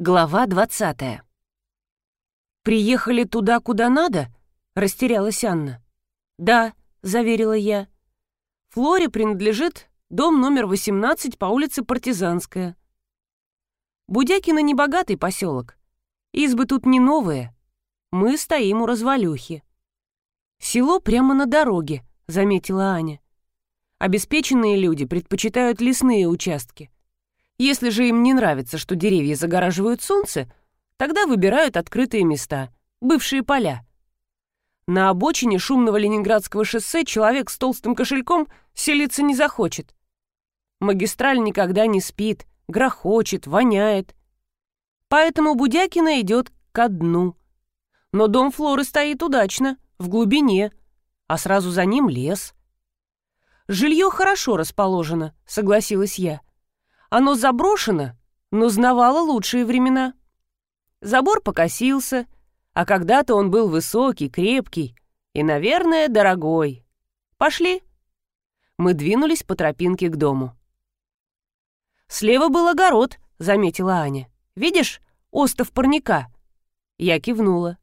Глава 20 «Приехали туда, куда надо?» — растерялась Анна. «Да», — заверила я. «Флоре принадлежит дом номер 18 по улице Партизанская. Будякино небогатый поселок. Избы тут не новые. Мы стоим у развалюхи». «Село прямо на дороге», — заметила Аня. «Обеспеченные люди предпочитают лесные участки. Если же им не нравится, что деревья загораживают солнце, тогда выбирают открытые места, бывшие поля. На обочине шумного Ленинградского шоссе человек с толстым кошельком селиться не захочет. Магистраль никогда не спит, грохочет, воняет. Поэтому Будякина идет ко дну. Но дом Флоры стоит удачно, в глубине, а сразу за ним лес. Жилье хорошо расположено, согласилась я. Оно заброшено, но знавало лучшие времена. Забор покосился, а когда-то он был высокий, крепкий и, наверное, дорогой. Пошли. Мы двинулись по тропинке к дому. «Слева был огород», — заметила Аня. «Видишь, остов парника?» Я кивнула.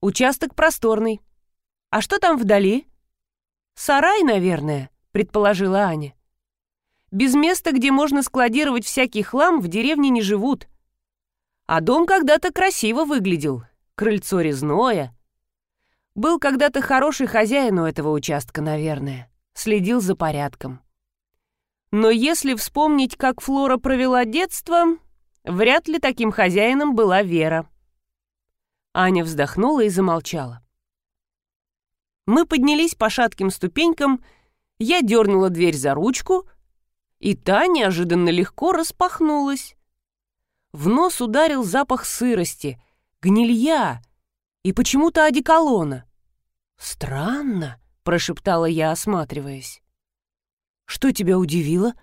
«Участок просторный. А что там вдали?» «Сарай, наверное», — предположила Аня. Без места, где можно складировать всякий хлам, в деревне не живут. А дом когда-то красиво выглядел. Крыльцо резное. Был когда-то хороший хозяин у этого участка, наверное. Следил за порядком. Но если вспомнить, как Флора провела детство, вряд ли таким хозяином была Вера. Аня вздохнула и замолчала. Мы поднялись по шатким ступенькам, я дернула дверь за ручку — и та неожиданно легко распахнулась. В нос ударил запах сырости, гнилья и почему-то одеколона. «Странно», — прошептала я, осматриваясь. «Что тебя удивило?»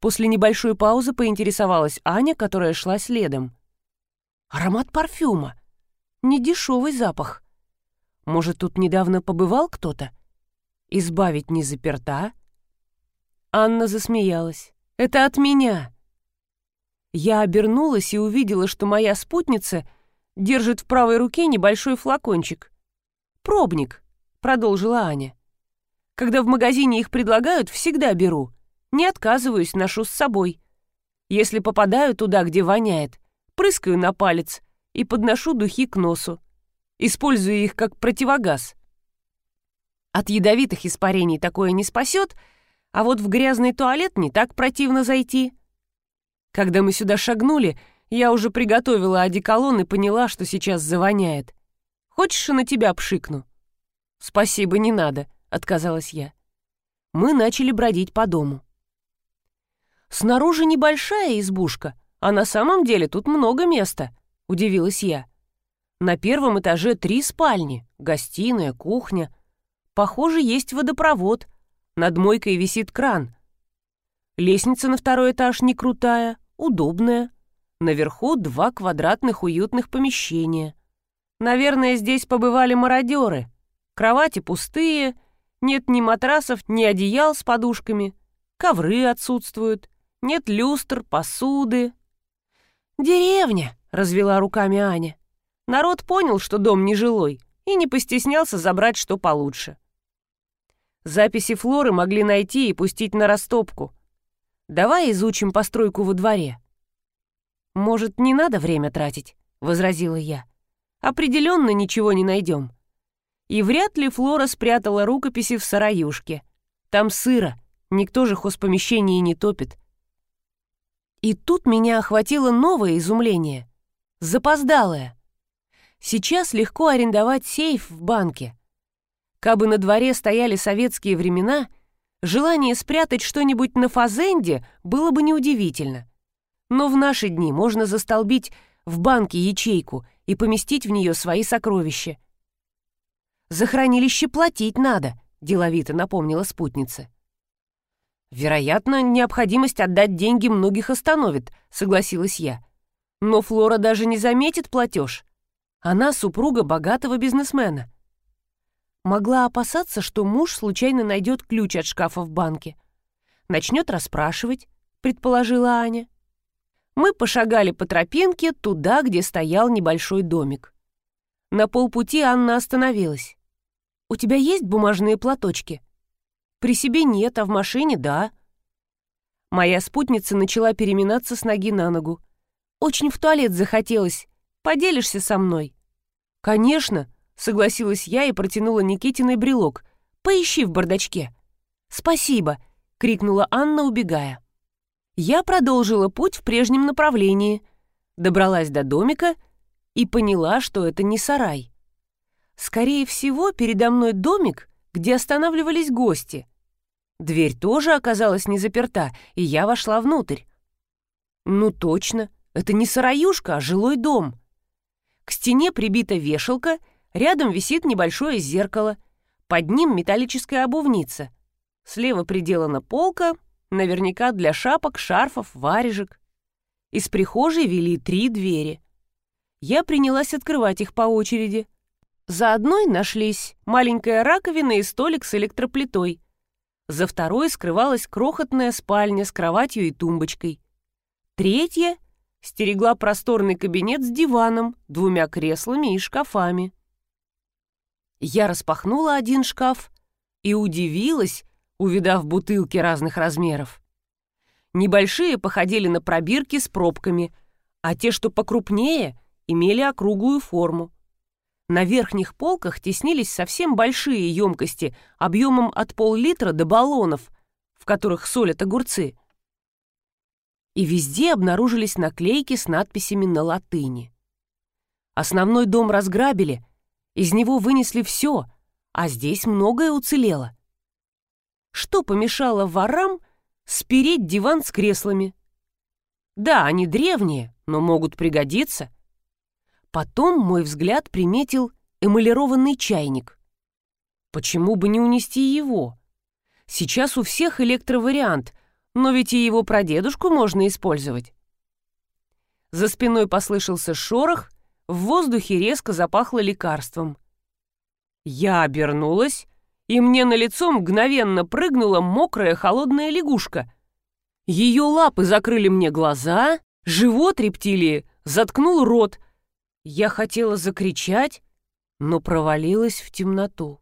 После небольшой паузы поинтересовалась Аня, которая шла следом. «Аромат парфюма. Недешевый запах. Может, тут недавно побывал кто-то? Избавить не заперта?» Анна засмеялась. «Это от меня!» Я обернулась и увидела, что моя спутница держит в правой руке небольшой флакончик. «Пробник», — продолжила Аня. «Когда в магазине их предлагают, всегда беру. Не отказываюсь, ношу с собой. Если попадаю туда, где воняет, прыскаю на палец и подношу духи к носу. Использую их как противогаз. От ядовитых испарений такое не спасет — а вот в грязный туалет не так противно зайти. Когда мы сюда шагнули, я уже приготовила одеколон и поняла, что сейчас завоняет. Хочешь, на тебя пшикну?» «Спасибо, не надо», — отказалась я. Мы начали бродить по дому. «Снаружи небольшая избушка, а на самом деле тут много места», — удивилась я. «На первом этаже три спальни, гостиная, кухня. Похоже, есть водопровод, над мойкой висит кран. Лестница на второй этаж не крутая, удобная. Наверху два квадратных уютных помещения. Наверное, здесь побывали мародеры. Кровати пустые, нет ни матрасов, ни одеял с подушками. Ковры отсутствуют, нет люстр, посуды. «Деревня», — развела руками Аня. Народ понял, что дом нежилой, и не постеснялся забрать что получше. Записи Флоры могли найти и пустить на растопку. Давай изучим постройку во дворе. Может, не надо время тратить, возразила я. Определенно ничего не найдем. И вряд ли Флора спрятала рукописи в сараюшке. Там сыро, никто же хозпомещение не топит. И тут меня охватило новое изумление. Запоздалое. Сейчас легко арендовать сейф в банке — Кабы на дворе стояли советские времена, желание спрятать что-нибудь на фазенде было бы неудивительно. Но в наши дни можно застолбить в банке ячейку и поместить в нее свои сокровища. «За хранилище платить надо», — деловито напомнила спутница. «Вероятно, необходимость отдать деньги многих остановит», — согласилась я. «Но Флора даже не заметит платеж. Она супруга богатого бизнесмена могла опасаться, что муж случайно найдет ключ от шкафа в банке. Начнет расспрашивать, предположила Аня. Мы пошагали по тропинке туда, где стоял небольшой домик. На полпути Анна остановилась. «У тебя есть бумажные платочки?» «При себе нет, а в машине — да». Моя спутница начала переминаться с ноги на ногу. «Очень в туалет захотелось. Поделишься со мной?» «Конечно», — согласилась я и протянула Никитиной брелок. «Поищи в бардачке». «Спасибо», — крикнула Анна, убегая. Я продолжила путь в прежнем направлении, добралась до домика и поняла, что это не сарай. Скорее всего, передо мной домик, где останавливались гости. Дверь тоже оказалась не заперта, и я вошла внутрь. Ну точно, это не сараюшка, а жилой дом. К стене прибита вешалка, рядом висит небольшое зеркало, под ним металлическая обувница. Слева приделана полка, наверняка для шапок, шарфов, варежек. Из прихожей вели три двери. Я принялась открывать их по очереди. За одной нашлись маленькая раковина и столик с электроплитой. За второй скрывалась крохотная спальня с кроватью и тумбочкой. Третья стерегла просторный кабинет с диваном, двумя креслами и шкафами. Я распахнула один шкаф и удивилась, увидав бутылки разных размеров. Небольшие походили на пробирки с пробками, а те, что покрупнее, имели округлую форму. На верхних полках теснились совсем большие емкости объемом от пол-литра до баллонов, в которых солят огурцы и везде обнаружились наклейки с надписями на латыни. Основной дом разграбили, из него вынесли все, а здесь многое уцелело. Что помешало ворам спереть диван с креслами? Да, они древние, но могут пригодиться. Потом мой взгляд приметил эмалированный чайник. Почему бы не унести его? Сейчас у всех электровариант, но ведь и его прадедушку можно использовать. За спиной послышался шорох, в воздухе резко запахло лекарством. Я обернулась, и мне на лицо мгновенно прыгнула мокрая холодная лягушка. Ее лапы закрыли мне глаза, живот рептилии заткнул рот. Я хотела закричать, но провалилась в темноту.